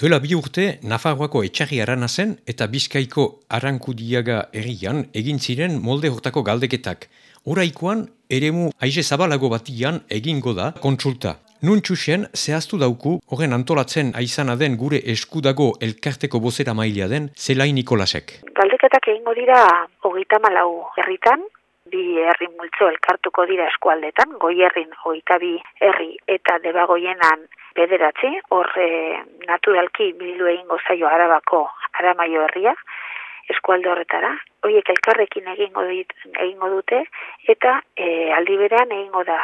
Duela bi urte, Nafarroako etxarri arana zen eta Bizkaiko arankudiaga errian egin ziren molde hortako galdeketak. Horaikoan, eremu aize zabalago batian egingo da kontsulta. Nun txusen, zehaztu dauku, horren antolatzen aizana den gure eskudago elkarteko bozera maila den, Zelai Nikolasek. Galdeketak egingo dira hogeita malau herritan, bi herri multzo elkartuko dira eskualdetan, goi herrin hogeita bi herri eta debagoienan bederatzi, hor naturalki bildu egingo zaio arabako aramaio herria, eskualde horretara, horiek elkarrekin egingo, dit, egingo dute, eta e, aldi berean egingo da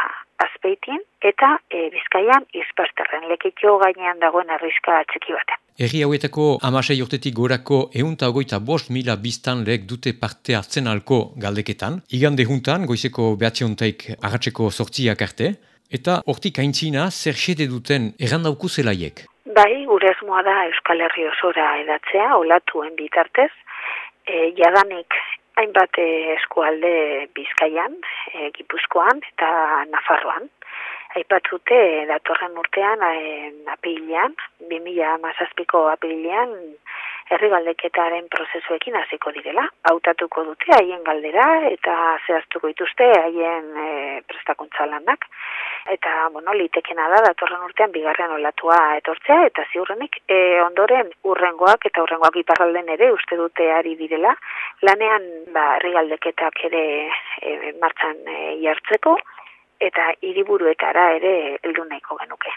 azpeitin, eta e, bizkaian izpasterren, lekitio gainean dagoen arriska txiki batean. Herri hauetako amasei urtetik gorako eunta ogoita bost mila biztan lehek dute parte hartzen alko galdeketan. Igande juntan, goizeko behatzeuntaik agatzeko sortziak arte, eta hortik aintzina zer xede duten errandauku zelaiek. Bai, gure esmoa da Euskal Herri osora edatzea, olatuen bitartez, e, jadanik hainbat eskualde bizkaian, e, gipuzkoan eta nafarroan aipatzute datorren urtean apilian, 2000 mazazpiko apilian, herri galdeketaren prozesuekin hasiko direla. Hautatuko dute haien galdera eta zehaztuko dituzte haien e, prestakuntza lanak. Eta, bueno, litekena da, datorren urtean bigarren olatua etortzea, eta ziurrenik e, ondoren urrengoak eta urrengoak iparralden ere uste dute ari direla. Lanean, ba, herri galdeketak ere e, martxan e, jartzeko, eta hiriburuetara ere heldu nahiko genuke.